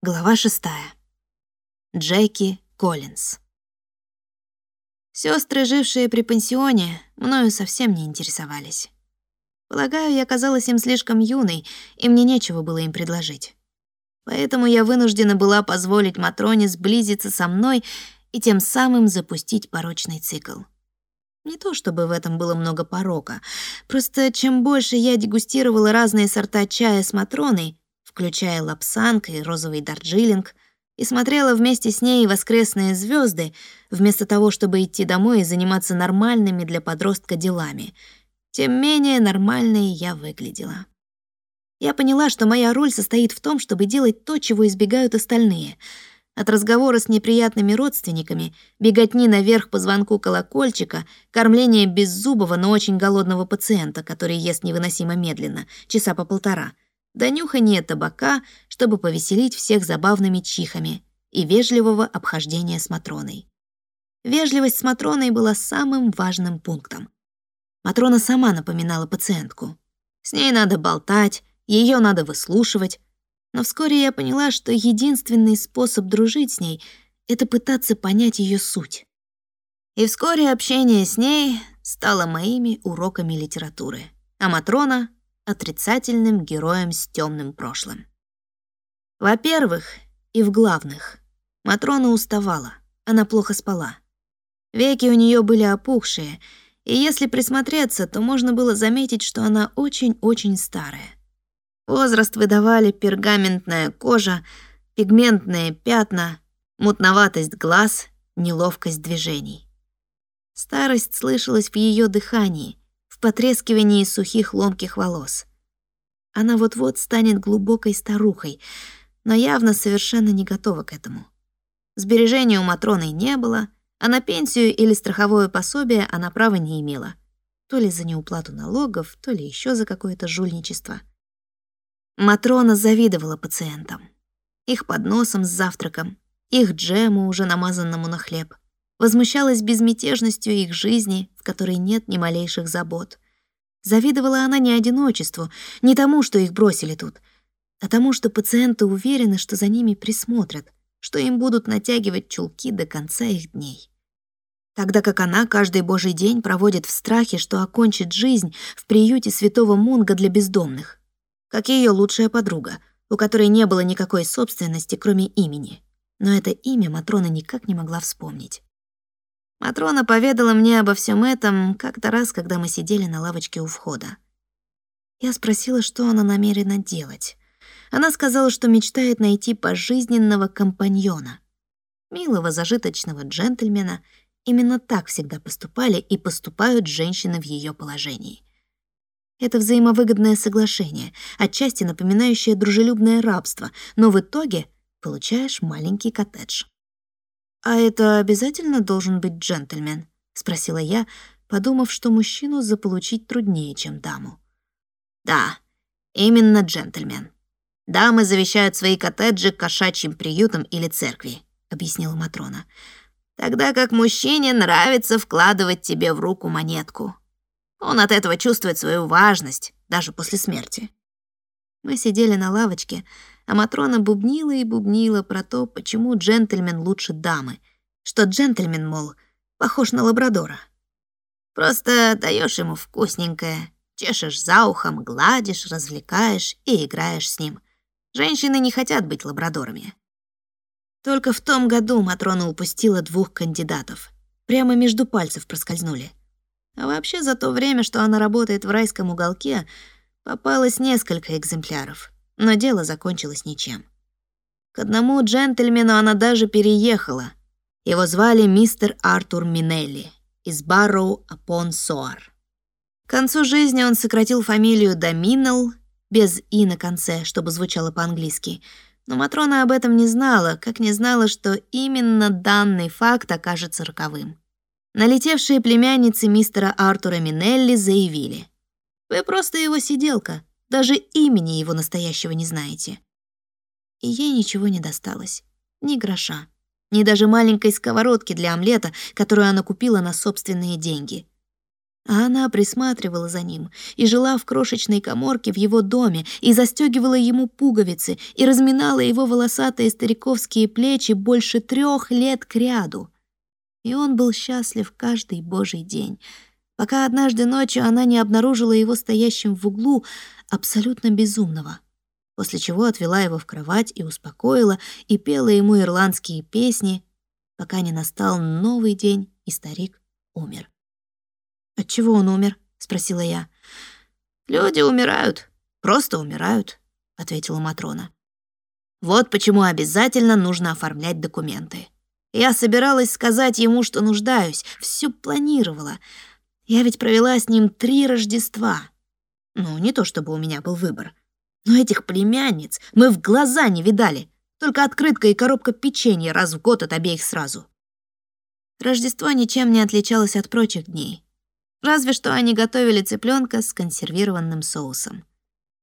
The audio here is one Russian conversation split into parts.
Глава шестая. Джеки Коллинз. Сестры, жившие при пансионе, мною совсем не интересовались. Полагаю, я казалась им слишком юной, и мне нечего было им предложить. Поэтому я вынуждена была позволить Матроне сблизиться со мной и тем самым запустить порочный цикл. Не то чтобы в этом было много порока, просто чем больше я дегустировала разные сорта чая с Матроной, включая лапсанг и розовый дарджилинг, и смотрела вместе с ней воскресные звезды, вместо того, чтобы идти домой и заниматься нормальными для подростка делами, тем менее нормальной я выглядела. Я поняла, что моя роль состоит в том, чтобы делать то, чего избегают остальные. От разговора с неприятными родственниками, беготни наверх по звонку колокольчика, кормления беззубого, но очень голодного пациента, который ест невыносимо медленно, часа по полтора — до нюхания табака, чтобы повеселить всех забавными чихами и вежливого обхождения с Матроной. Вежливость с Матроной была самым важным пунктом. Матрона сама напоминала пациентку. С ней надо болтать, ее надо выслушивать. Но вскоре я поняла, что единственный способ дружить с ней — это пытаться понять ее суть. И вскоре общение с ней стало моими уроками литературы, а Матрона отрицательным героем с темным прошлым. Во-первых, и в главных, Матрона уставала, она плохо спала. Веки у нее были опухшие, и если присмотреться, то можно было заметить, что она очень-очень старая. Возраст выдавали пергаментная кожа, пигментные пятна, мутноватость глаз, неловкость движений. Старость слышалась в ее дыхании, в потрескивании сухих ломких волос. Она вот-вот станет глубокой старухой, но явно совершенно не готова к этому. Сбережений у Матроны не было, а на пенсию или страховое пособие она права не имела. То ли за неуплату налогов, то ли еще за какое-то жульничество. Матрона завидовала пациентам. Их подносом с завтраком, их джему, уже намазанному на хлеб — возмущалась безмятежностью их жизни, в которой нет ни малейших забот. Завидовала она не одиночеству, не тому, что их бросили тут, а тому, что пациенты уверены, что за ними присмотрят, что им будут натягивать чулки до конца их дней. Тогда как она каждый божий день проводит в страхе, что окончит жизнь в приюте святого Мунга для бездомных, как ее лучшая подруга, у которой не было никакой собственности, кроме имени. Но это имя Матрона никак не могла вспомнить. Матрона поведала мне обо всем этом как-то раз, когда мы сидели на лавочке у входа. Я спросила, что она намерена делать. Она сказала, что мечтает найти пожизненного компаньона. Милого зажиточного джентльмена. Именно так всегда поступали и поступают женщины в ее положении. Это взаимовыгодное соглашение, отчасти напоминающее дружелюбное рабство, но в итоге получаешь маленький коттедж. «А это обязательно должен быть джентльмен?» — спросила я, подумав, что мужчину заполучить труднее, чем даму. «Да, именно джентльмен. Дамы завещают свои коттеджи кошачьим приютам или церкви», — объяснила Матрона. «Тогда как мужчине нравится вкладывать тебе в руку монетку. Он от этого чувствует свою важность, даже после смерти». Мы сидели на лавочке, а Матрона бубнила и бубнила про то, почему джентльмен лучше дамы, что джентльмен, мол, похож на лабрадора. Просто даешь ему вкусненькое, чешешь за ухом, гладишь, развлекаешь и играешь с ним. Женщины не хотят быть лабрадорами. Только в том году Матрона упустила двух кандидатов. Прямо между пальцев проскользнули. А вообще за то время, что она работает в райском уголке, попалось несколько экземпляров но дело закончилось ничем. К одному джентльмену она даже переехала. Его звали мистер Артур Минелли из Барроу апон Соар. К концу жизни он сократил фамилию до Миннелл, без «и» на конце, чтобы звучало по-английски, но Матрона об этом не знала, как не знала, что именно данный факт окажется роковым. Налетевшие племянницы мистера Артура Минелли заявили. «Вы просто его сиделка. Даже имени его настоящего не знаете. И ей ничего не досталось. Ни гроша. Ни даже маленькой сковородки для омлета, которую она купила на собственные деньги. А она присматривала за ним и жила в крошечной коморке в его доме, и застегивала ему пуговицы, и разминала его волосатые стариковские плечи больше трех лет кряду. И он был счастлив каждый божий день, пока однажды ночью она не обнаружила его стоящим в углу, абсолютно безумного, после чего отвела его в кровать и успокоила, и пела ему ирландские песни, пока не настал новый день, и старик умер. «От чего он умер?» — спросила я. «Люди умирают, просто умирают», — ответила Матрона. «Вот почему обязательно нужно оформлять документы. Я собиралась сказать ему, что нуждаюсь, все планировала. Я ведь провела с ним три Рождества. Ну, не то чтобы у меня был выбор. Но этих племянниц мы в глаза не видали. Только открытка и коробка печенья раз в год от обеих сразу. Рождество ничем не отличалось от прочих дней. Разве что они готовили цыпленка с консервированным соусом.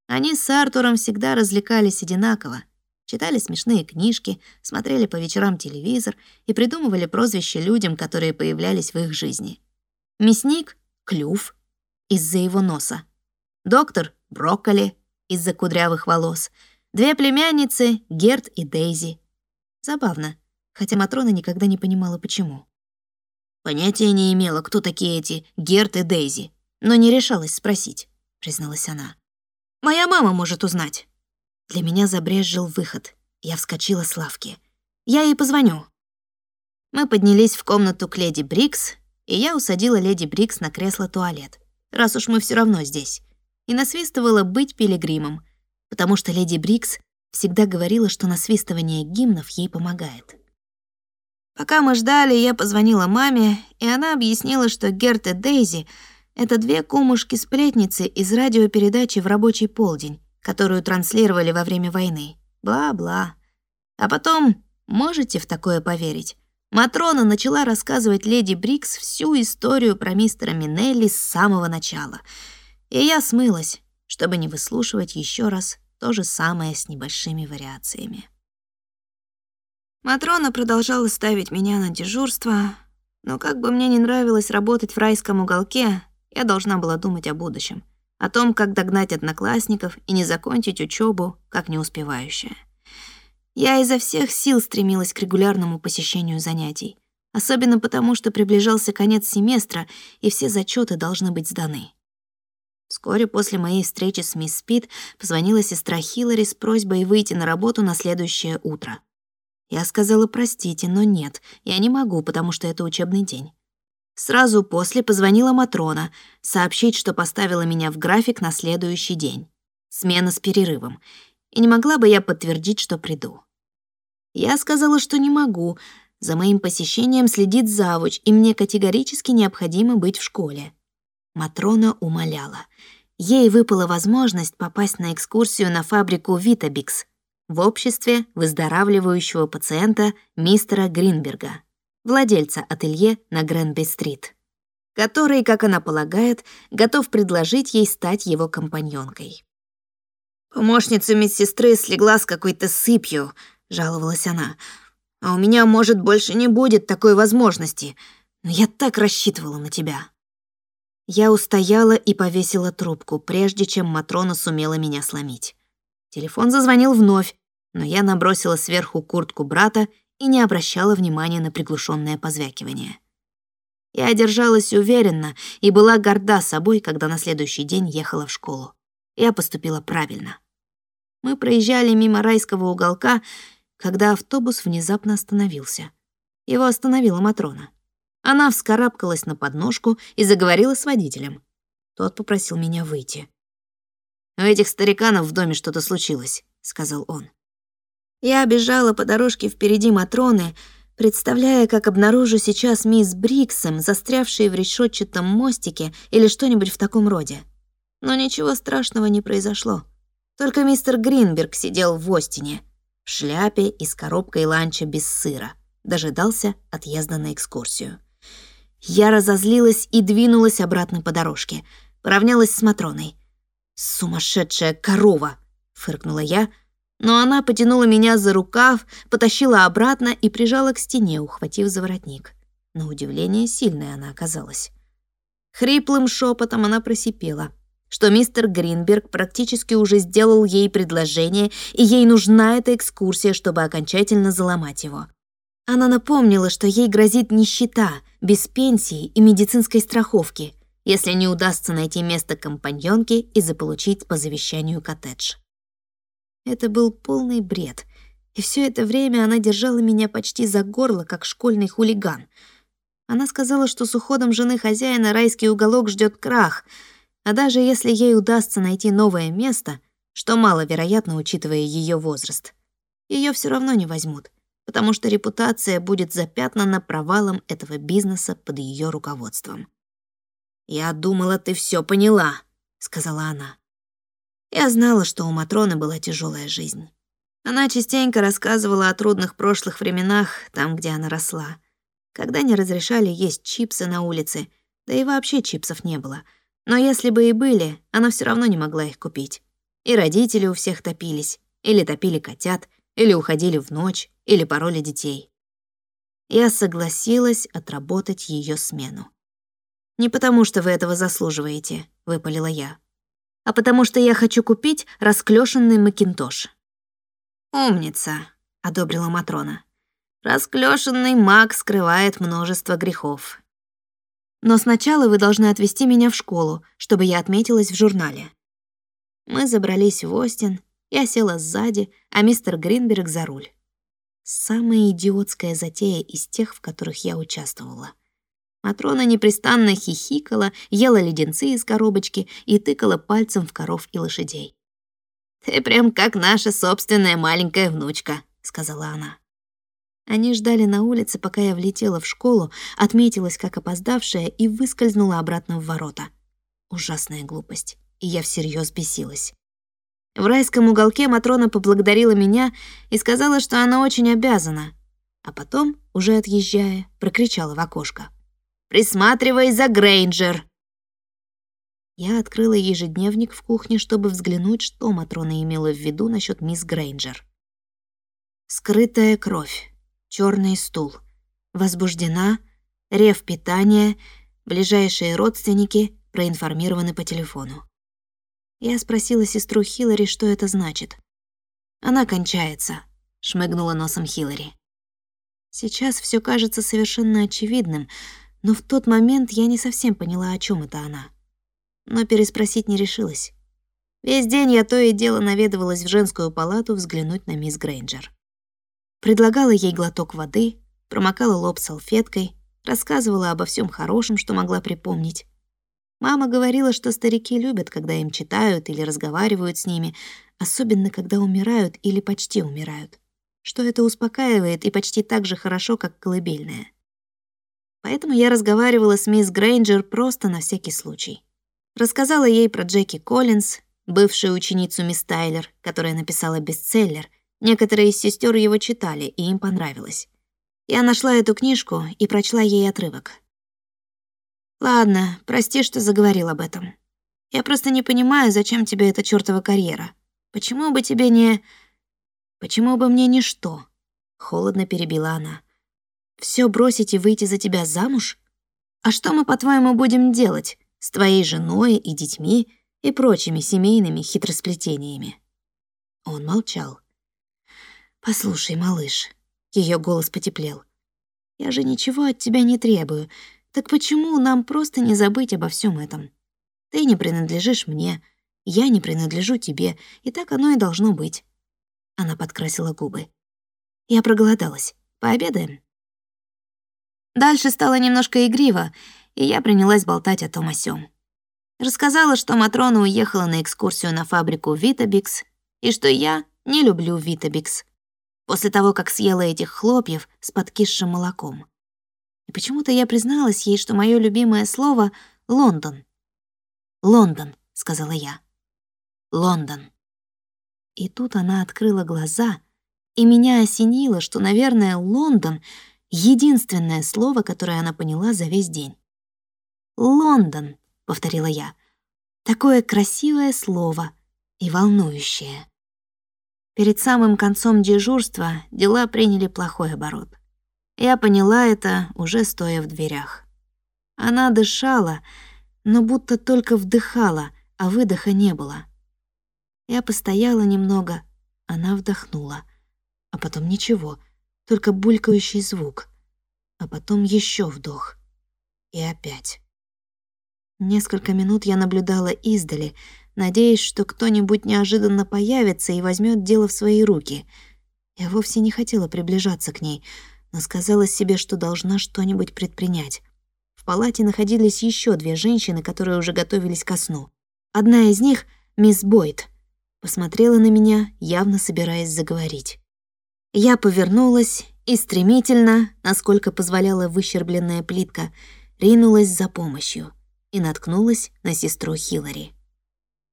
Они с Артуром всегда развлекались одинаково. Читали смешные книжки, смотрели по вечерам телевизор и придумывали прозвища людям, которые появлялись в их жизни. Мясник — клюв из-за его носа. Доктор — брокколи из-за кудрявых волос. Две племянницы — Герт и Дейзи. Забавно, хотя Матрона никогда не понимала, почему. Понятия не имела, кто такие эти Герт и Дейзи, но не решалась спросить, призналась она. Моя мама может узнать. Для меня забрезжил выход. Я вскочила с лавки. Я ей позвоню. Мы поднялись в комнату к леди Брикс, и я усадила леди Брикс на кресло-туалет, раз уж мы все равно здесь, и насвистывала быть пилигримом, потому что леди Брикс всегда говорила, что насвистывание гимнов ей помогает. Пока мы ждали, я позвонила маме, и она объяснила, что Герт и Дейзи — это две кумушки-сплетницы из радиопередачи «В рабочий полдень», которую транслировали во время войны. Бла-бла. А потом, можете в такое поверить, Матрона начала рассказывать леди Брикс всю историю про мистера Минелли с самого начала. И я смылась, чтобы не выслушивать еще раз то же самое с небольшими вариациями. Матрона продолжала ставить меня на дежурство, но как бы мне не нравилось работать в райском уголке, я должна была думать о будущем, о том, как догнать одноклассников и не закончить учебу, как не успевающая. Я изо всех сил стремилась к регулярному посещению занятий, особенно потому, что приближался конец семестра, и все зачеты должны быть сданы. Вскоре после моей встречи с мисс Спид позвонила сестра Хиллари с просьбой выйти на работу на следующее утро. Я сказала «простите», но нет, я не могу, потому что это учебный день. Сразу после позвонила Матрона, сообщить, что поставила меня в график на следующий день. Смена с перерывом. И не могла бы я подтвердить, что приду. Я сказала, что не могу. За моим посещением следит завуч, и мне категорически необходимо быть в школе. Матрона умоляла. Ей выпала возможность попасть на экскурсию на фабрику «Витабикс», в обществе выздоравливающего пациента мистера Гринберга, владельца ателье на Гренби-стрит, который, как она полагает, готов предложить ей стать его компаньонкой. «Помощница медсестры слегла с какой-то сыпью», — жаловалась она. «А у меня, может, больше не будет такой возможности, но я так рассчитывала на тебя». Я устояла и повесила трубку, прежде чем Матрона сумела меня сломить. Телефон зазвонил вновь, но я набросила сверху куртку брата и не обращала внимания на приглушенное позвякивание. Я держалась уверенно и была горда собой, когда на следующий день ехала в школу. Я поступила правильно. Мы проезжали мимо райского уголка, когда автобус внезапно остановился. Его остановила Матрона. Она вскарабкалась на подножку и заговорила с водителем. Тот попросил меня выйти. «У этих стариканов в доме что-то случилось», — сказал он. Я бежала по дорожке впереди Матроны, представляя, как обнаружу сейчас мисс Бриксом, застрявшей в решетчатом мостике или что-нибудь в таком роде. Но ничего страшного не произошло. Только мистер Гринберг сидел в Остине, в шляпе и с коробкой ланча без сыра, дожидался отъезда на экскурсию. Я разозлилась и двинулась обратно по дорожке, поравнялась с Матроной — «Сумасшедшая корова!» — фыркнула я, но она потянула меня за рукав, потащила обратно и прижала к стене, ухватив за воротник. На удивление, сильная она оказалась. Хриплым шепотом она просипела, что мистер Гринберг практически уже сделал ей предложение, и ей нужна эта экскурсия, чтобы окончательно заломать его. Она напомнила, что ей грозит нищета, без пенсии и медицинской страховки, если не удастся найти место компаньонки и заполучить по завещанию коттедж. Это был полный бред, и все это время она держала меня почти за горло, как школьный хулиган — она сказала, что с уходом жены хозяина райский уголок ждет крах, а даже если ей удастся найти новое место, что маловероятно, учитывая ее возраст, ее все равно не возьмут, потому что репутация будет запятнана провалом этого бизнеса под ее руководством. «Я думала, ты все поняла», — сказала она. Я знала, что у Матроны была тяжелая жизнь. Она частенько рассказывала о трудных прошлых временах, там, где она росла когда не разрешали есть чипсы на улице, да и вообще чипсов не было. Но если бы и были, она все равно не могла их купить. И родители у всех топились, или топили котят, или уходили в ночь, или пороли детей. Я согласилась отработать ее смену. «Не потому, что вы этого заслуживаете», — выпалила я, «а потому что я хочу купить расклешенный макинтош». «Умница», — одобрила Матрона. Расклешенный маг скрывает множество грехов. Но сначала вы должны отвезти меня в школу, чтобы я отметилась в журнале. Мы забрались в Остин, я села сзади, а мистер Гринберг за руль. Самая идиотская затея из тех, в которых я участвовала. Матрона непрестанно хихикала, ела леденцы из коробочки и тыкала пальцем в коров и лошадей. «Ты прям как наша собственная маленькая внучка», — сказала она. Они ждали на улице, пока я влетела в школу, отметилась как опоздавшая и выскользнула обратно в ворота. Ужасная глупость, и я всерьез бесилась. В райском уголке Матрона поблагодарила меня и сказала, что она очень обязана. А потом, уже отъезжая, прокричала в окошко. «Присматривай за Грейнджер!» Я открыла ежедневник в кухне, чтобы взглянуть, что Матрона имела в виду насчет мисс Грейнджер. «Скрытая кровь черный стул. Возбуждена, рев питания, ближайшие родственники проинформированы по телефону. Я спросила сестру Хиллари, что это значит. «Она кончается», — шмыгнула носом Хиллари. Сейчас все кажется совершенно очевидным, но в тот момент я не совсем поняла, о чем это она. Но переспросить не решилась. Весь день я то и дело наведывалась в женскую палату взглянуть на мисс Грейнджер. Предлагала ей глоток воды, промокала лоб салфеткой, рассказывала обо всем хорошем, что могла припомнить. Мама говорила, что старики любят, когда им читают или разговаривают с ними, особенно когда умирают или почти умирают, что это успокаивает и почти так же хорошо, как колыбельная. Поэтому я разговаривала с мисс Грейнджер просто на всякий случай. Рассказала ей про Джеки Коллинз, бывшую ученицу мисс Тайлер, которая написала бестселлер, Некоторые из сестер его читали, и им понравилось. Я нашла эту книжку и прочла ей отрывок. «Ладно, прости, что заговорил об этом. Я просто не понимаю, зачем тебе эта чёртова карьера. Почему бы тебе не... Почему бы мне не что?» Холодно перебила она. «Всё бросить и выйти за тебя замуж? А что мы, по-твоему, будем делать с твоей женой и детьми и прочими семейными хитросплетениями?» Он молчал. «Послушай, малыш», — ее голос потеплел, «я же ничего от тебя не требую, так почему нам просто не забыть обо всем этом? Ты не принадлежишь мне, я не принадлежу тебе, и так оно и должно быть». Она подкрасила губы. «Я проголодалась. Пообедаем?» Дальше стало немножко игриво, и я принялась болтать о том о сём. Рассказала, что Матрона уехала на экскурсию на фабрику Витабикс, и что я не люблю Витабикс после того, как съела этих хлопьев с подкисшим молоком. И почему-то я призналась ей, что мое любимое слово — Лондон. «Лондон», — сказала я. «Лондон». И тут она открыла глаза, и меня осенило, что, наверное, Лондон — единственное слово, которое она поняла за весь день. «Лондон», — повторила я. «Такое красивое слово и волнующее». Перед самым концом дежурства дела приняли плохой оборот. Я поняла это, уже стоя в дверях. Она дышала, но будто только вдыхала, а выдоха не было. Я постояла немного, она вдохнула, а потом ничего, только булькающий звук, а потом еще вдох. И опять. Несколько минут я наблюдала издали, надеясь, что кто-нибудь неожиданно появится и возьмет дело в свои руки. Я вовсе не хотела приближаться к ней, но сказала себе, что должна что-нибудь предпринять. В палате находились еще две женщины, которые уже готовились ко сну. Одна из них, мисс Бойд, посмотрела на меня, явно собираясь заговорить. Я повернулась и стремительно, насколько позволяла выщербленная плитка, ринулась за помощью и наткнулась на сестру Хиллари.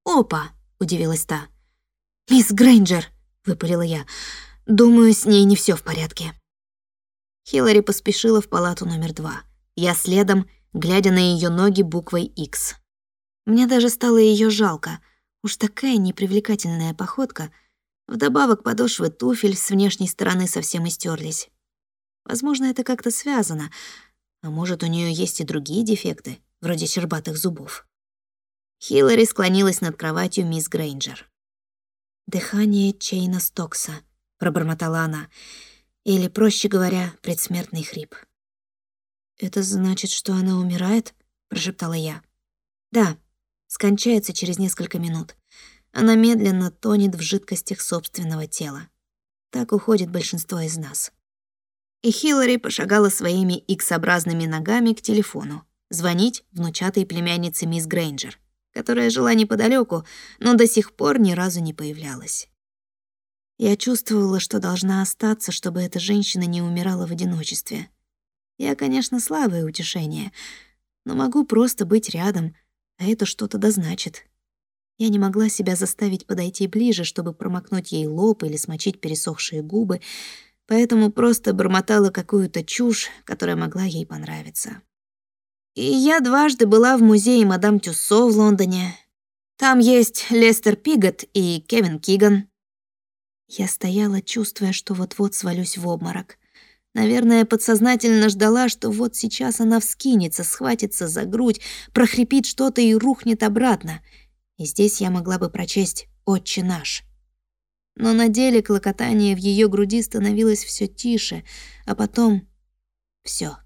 «Опа!» — удивилась та. «Мисс Грейнджер!» — выпалила я. «Думаю, с ней не все в порядке». Хиллари поспешила в палату номер два. Я следом, глядя на ее ноги буквой X. Мне даже стало ее жалко. Уж такая непривлекательная походка. Вдобавок подошвы туфель с внешней стороны совсем истерлись. Возможно, это как-то связано. А может, у нее есть и другие дефекты, вроде щербатых зубов. Хиллари склонилась над кроватью мисс Грейнджер. «Дыхание Чейна Стокса», — пробормотала она, или, проще говоря, предсмертный хрип. «Это значит, что она умирает?» — прошептала я. «Да, скончается через несколько минут. Она медленно тонет в жидкостях собственного тела. Так уходит большинство из нас». И Хиллари пошагала своими икс-образными ногами к телефону, звонить внучатой племяннице мисс Грейнджер которая жила неподалеку, но до сих пор ни разу не появлялась. Я чувствовала, что должна остаться, чтобы эта женщина не умирала в одиночестве. Я, конечно, слабое утешение, но могу просто быть рядом, а это что-то да значит. Я не могла себя заставить подойти ближе, чтобы промокнуть ей лоб или смочить пересохшие губы, поэтому просто бормотала какую-то чушь, которая могла ей понравиться. И я дважды была в музее мадам Тюссо в Лондоне. Там есть Лестер Пигот и Кевин Киган. Я стояла, чувствуя, что вот-вот свалюсь в обморок. Наверное, подсознательно ждала, что вот сейчас она вскинется, схватится за грудь, прохрипит что-то и рухнет обратно. И здесь я могла бы прочесть «Отче наш». Но на деле клокотание в ее груди становилось все тише, а потом — все.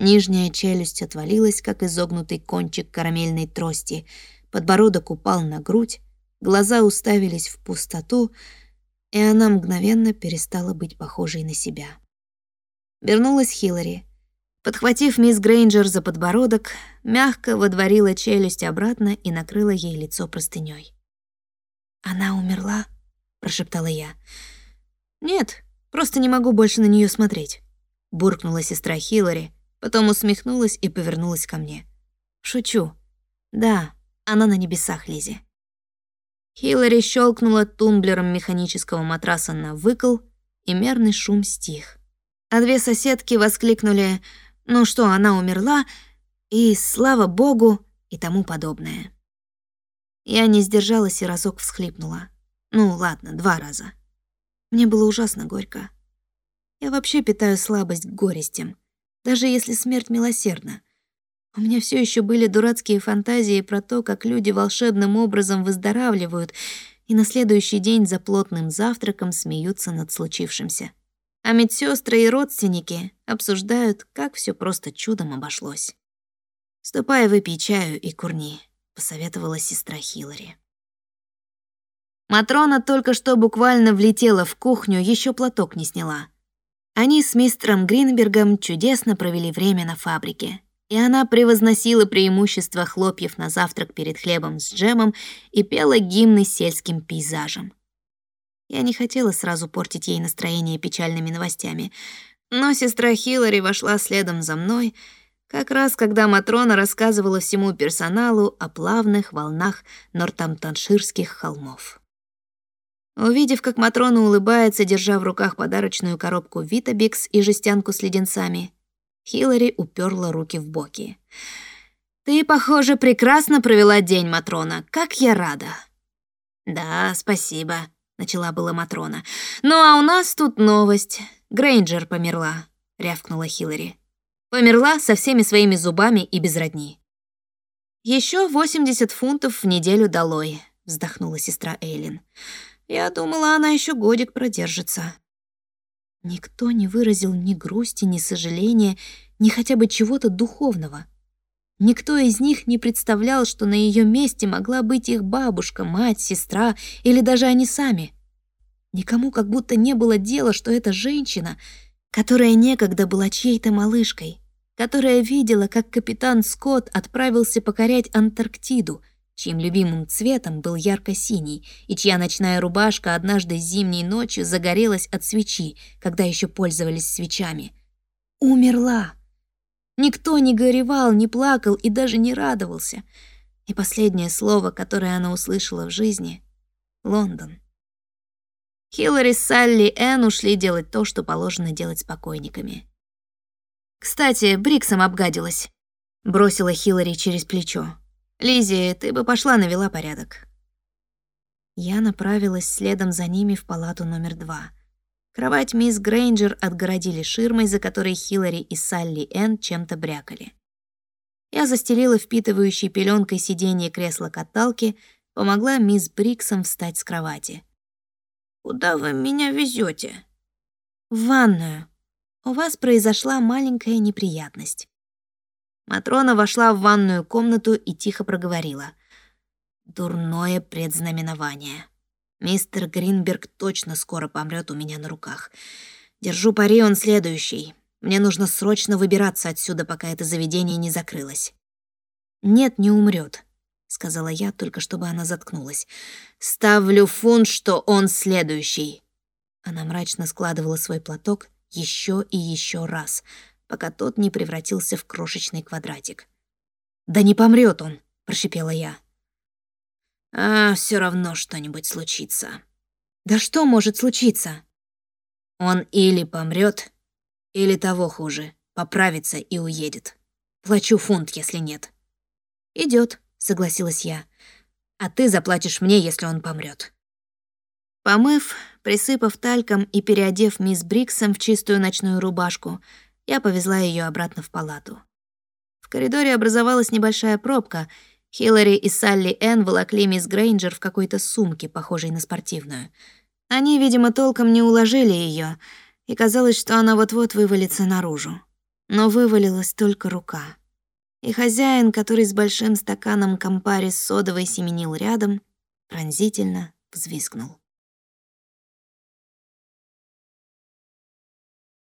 Нижняя челюсть отвалилась, как изогнутый кончик карамельной трости, подбородок упал на грудь, глаза уставились в пустоту, и она мгновенно перестала быть похожей на себя. Вернулась Хиллари. Подхватив мисс Грейнджер за подбородок, мягко водворила челюсть обратно и накрыла ей лицо простынёй. «Она умерла?» — прошептала я. «Нет, просто не могу больше на неё смотреть», — буркнула сестра Хиллари, Потом усмехнулась и повернулась ко мне. «Шучу. Да, она на небесах, Лизи». Хиллари щелкнула тумблером механического матраса на выкол, и мерный шум стих. А две соседки воскликнули «Ну что, она умерла?» и «Слава Богу!» и тому подобное. Я не сдержалась и разок всхлипнула. Ну, ладно, два раза. Мне было ужасно горько. Я вообще питаю слабость к горестям даже если смерть милосердна. У меня все еще были дурацкие фантазии про то, как люди волшебным образом выздоравливают и на следующий день за плотным завтраком смеются над случившимся. А медсестры и родственники обсуждают, как все просто чудом обошлось. «Ступай, выпей чаю и курни», — посоветовала сестра Хиллари. Матрона только что буквально влетела в кухню, еще платок не сняла — они с мистером Гринбергом чудесно провели время на фабрике, и она превозносила преимущества хлопьев на завтрак перед хлебом с джемом и пела гимны сельским пейзажем. Я не хотела сразу портить ей настроение печальными новостями, но сестра Хиллари вошла следом за мной, как раз когда Матрона рассказывала всему персоналу о плавных волнах нортамптонширских холмов. Увидев, как Матрона улыбается, держа в руках подарочную коробку Витабикс и жестянку с леденцами, Хиллари уперла руки в боки. «Ты, похоже, прекрасно провела день, Матрона. Как я рада!» «Да, спасибо», — начала была Матрона. «Ну а у нас тут новость. Грейнджер померла», — рявкнула Хиллари. «Померла со всеми своими зубами и без родни». Еще 80 фунтов в неделю долой», — вздохнула сестра Эйлин. «Я думала, она еще годик продержится». Никто не выразил ни грусти, ни сожаления, ни хотя бы чего-то духовного. Никто из них не представлял, что на ее месте могла быть их бабушка, мать, сестра или даже они сами. Никому как будто не было дела, что эта женщина, которая некогда была чьей-то малышкой, которая видела, как капитан Скотт отправился покорять Антарктиду, чьим любимым цветом был ярко-синий, и чья ночная рубашка однажды зимней ночью загорелась от свечи, когда еще пользовались свечами. Умерла. Никто не горевал, не плакал и даже не радовался. И последнее слово, которое она услышала в жизни — Лондон. Хиллари, Салли и Энн ушли делать то, что положено делать с покойниками. «Кстати, Бриксом обгадилась», — бросила Хиллари через плечо. Лизи, ты бы пошла навела порядок. Я направилась следом за ними в палату номер два. Кровать мисс Грейнджер отгородили ширмой, за которой Хиллари и Салли Энн чем-то брякали. Я застелила впитывающей пеленкой сиденье кресла-каталки, помогла мисс Бриксом встать с кровати. «Куда вы меня везете? «В ванную. У вас произошла маленькая неприятность». Матрона вошла в ванную комнату и тихо проговорила. «Дурное предзнаменование. Мистер Гринберг точно скоро помрет у меня на руках. Держу пари, он следующий. Мне нужно срочно выбираться отсюда, пока это заведение не закрылось». «Нет, не умрет, сказала я, только чтобы она заткнулась. «Ставлю фунт, что он следующий». Она мрачно складывала свой платок еще и еще раз — пока тот не превратился в крошечный квадратик. «Да не помрет он!» — прошипела я. «А все равно что-нибудь случится». «Да что может случиться?» «Он или помрет, или того хуже, поправится и уедет. Плачу фунт, если нет». Идет, согласилась я. «А ты заплатишь мне, если он помрет. Помыв, присыпав тальком и переодев мисс Бриксом в чистую ночную рубашку, я повезла ее обратно в палату. В коридоре образовалась небольшая пробка. Хиллари и Салли Энн волокли мисс Грейнджер в какой-то сумке, похожей на спортивную. Они, видимо, толком не уложили ее, и казалось, что она вот-вот вывалится наружу. Но вывалилась только рука. И хозяин, который с большим стаканом компари с содовой семенил рядом, пронзительно взвизгнул.